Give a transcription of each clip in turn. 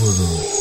ブルー。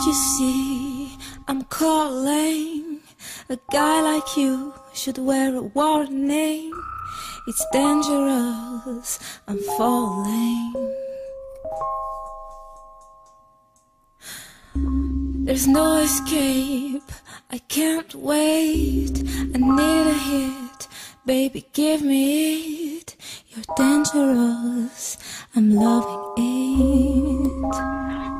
Can't you see I'm calling? A guy like you should wear a warning. It's dangerous, I'm falling. There's no escape, I can't wait. I need a hit, baby, give me it. You're dangerous, I'm loving it.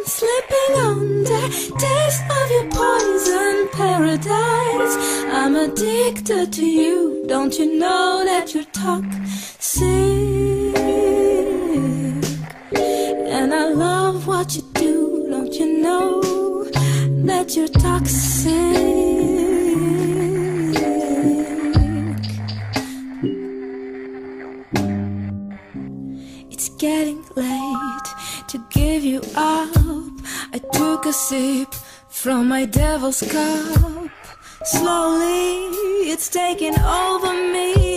slipping under. Taste of your poison paradise. I'm addicted to you. Don't you know that you're toxic? And I love what you do. Don't you know that you're toxic? It's getting late to give you up. I took a sip from my devil's cup. Slowly, it's taking over me.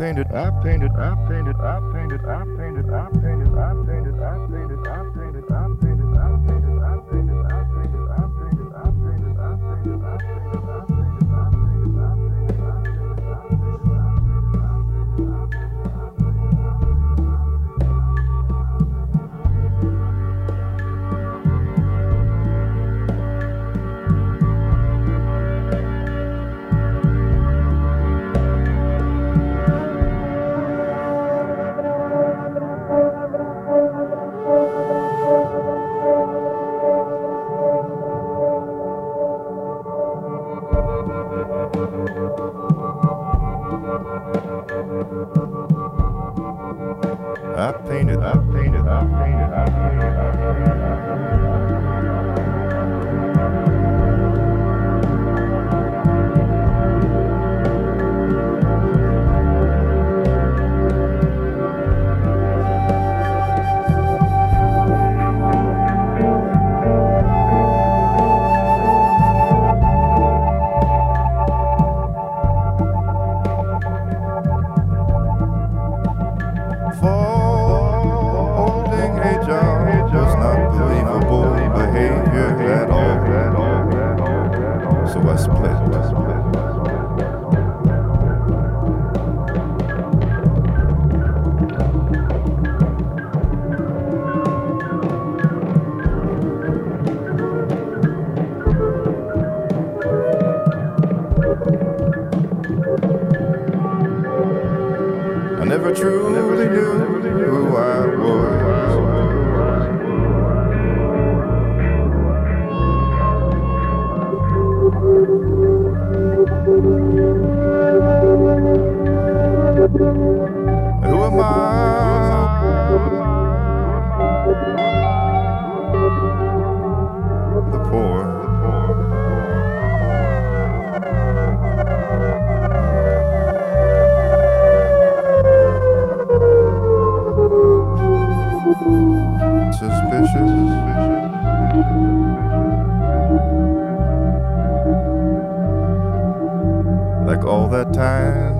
painted, I painted, I painted, I painted, I painted, I painted, I painted.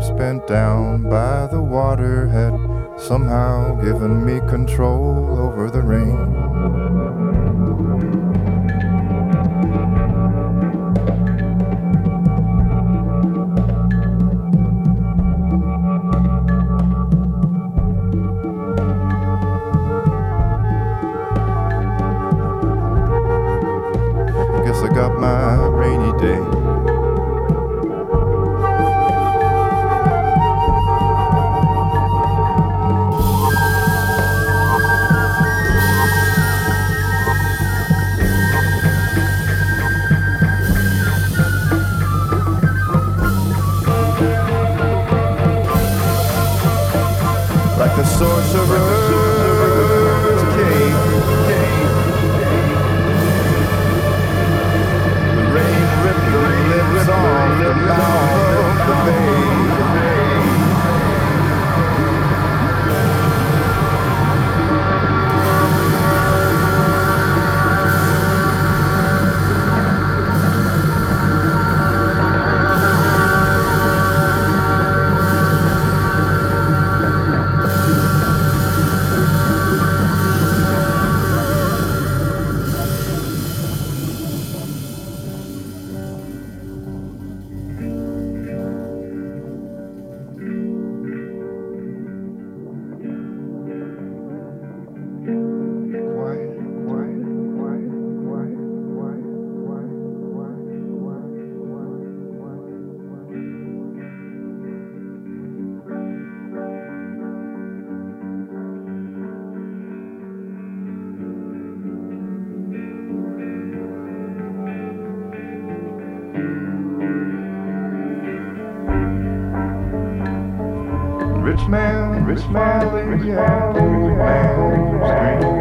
time spent down by the water had somehow given me control over the rain. Rich man, rich man, man, man, man.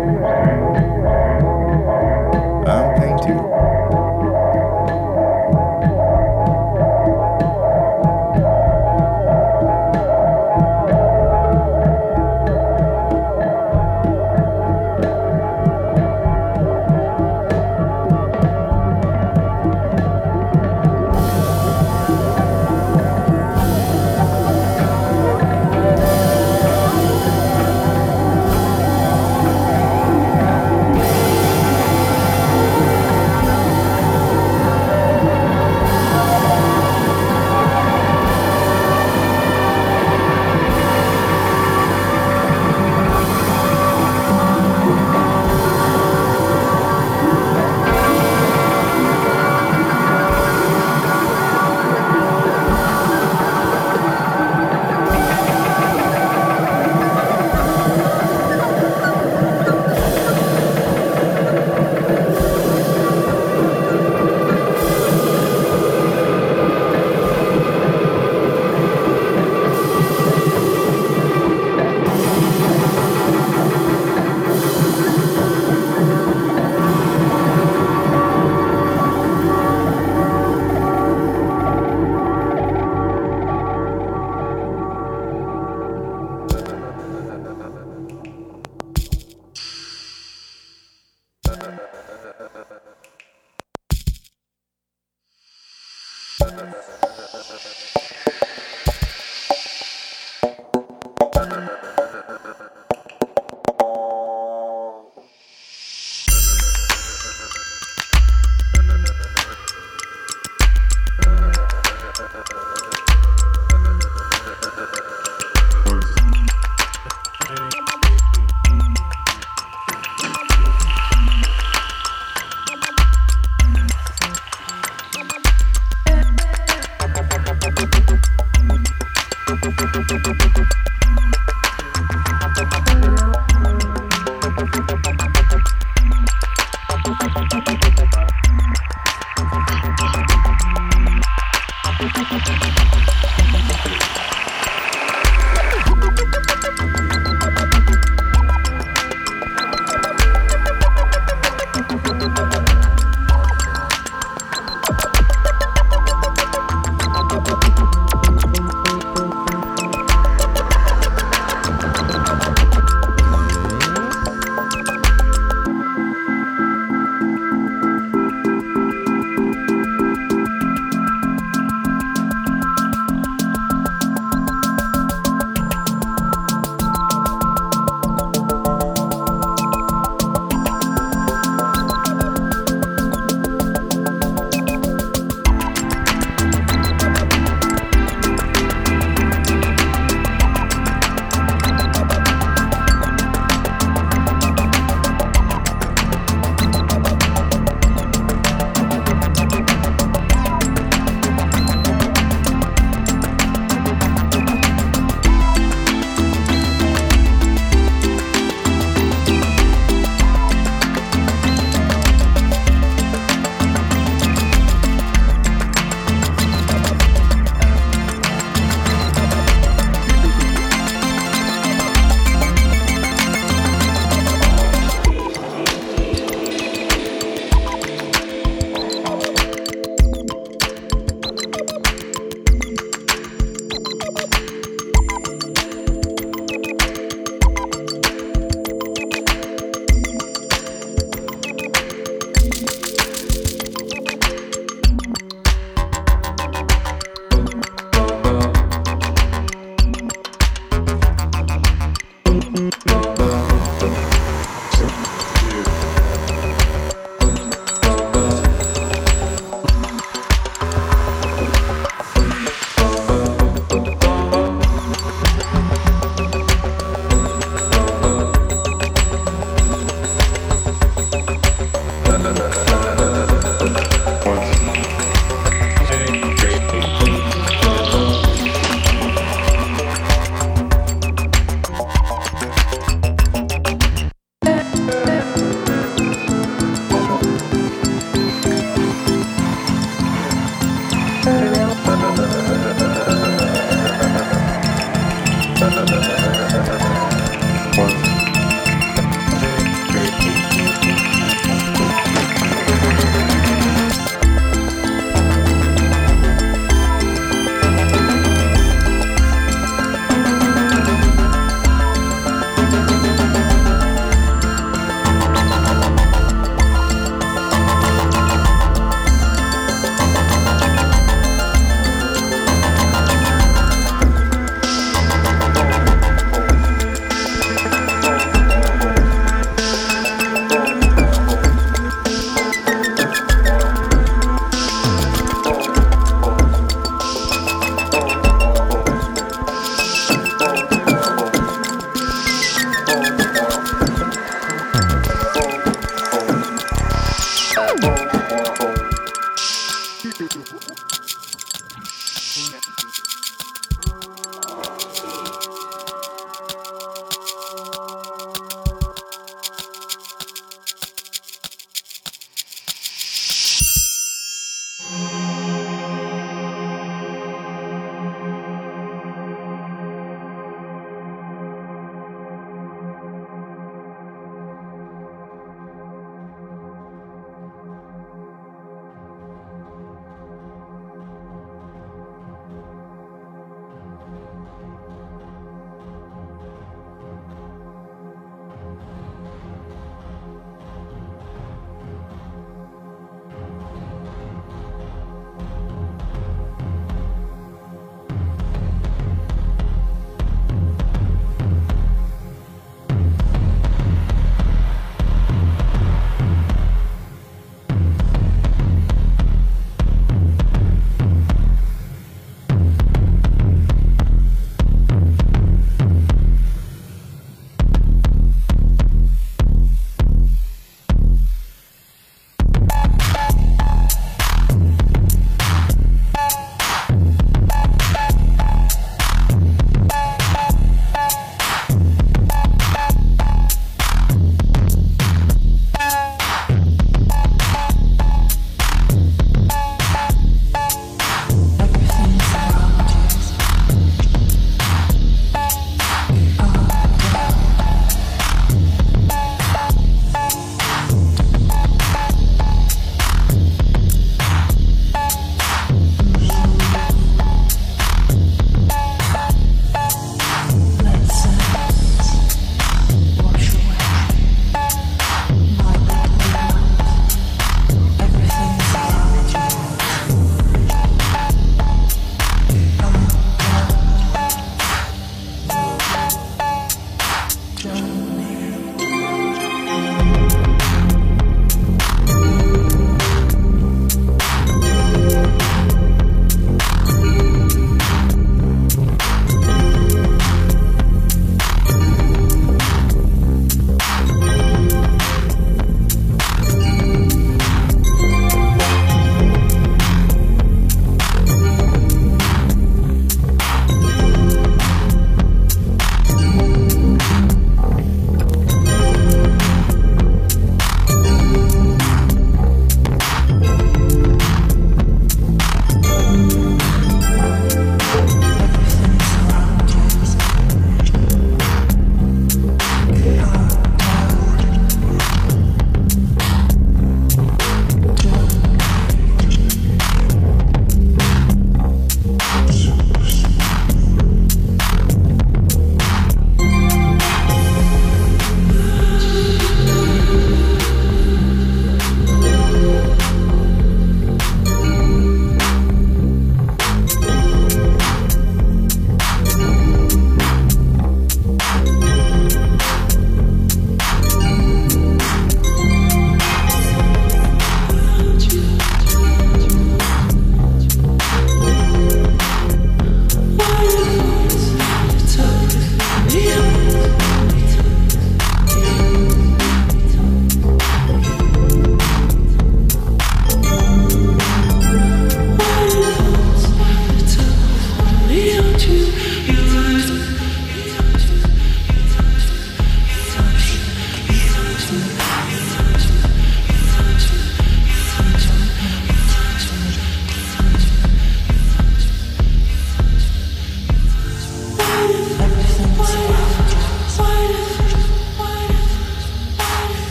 Ha, ha, ha.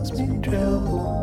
Wanna me trouble,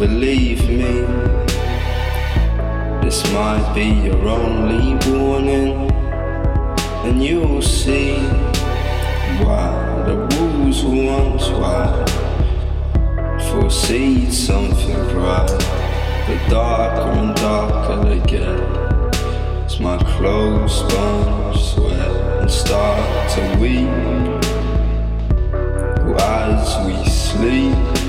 Believe me, this might be your only warning, and you'll see why the rules once wide. Foreseed something bright, but darker and darker they get. As my clothes sponge sweat and start to weep as we sleep.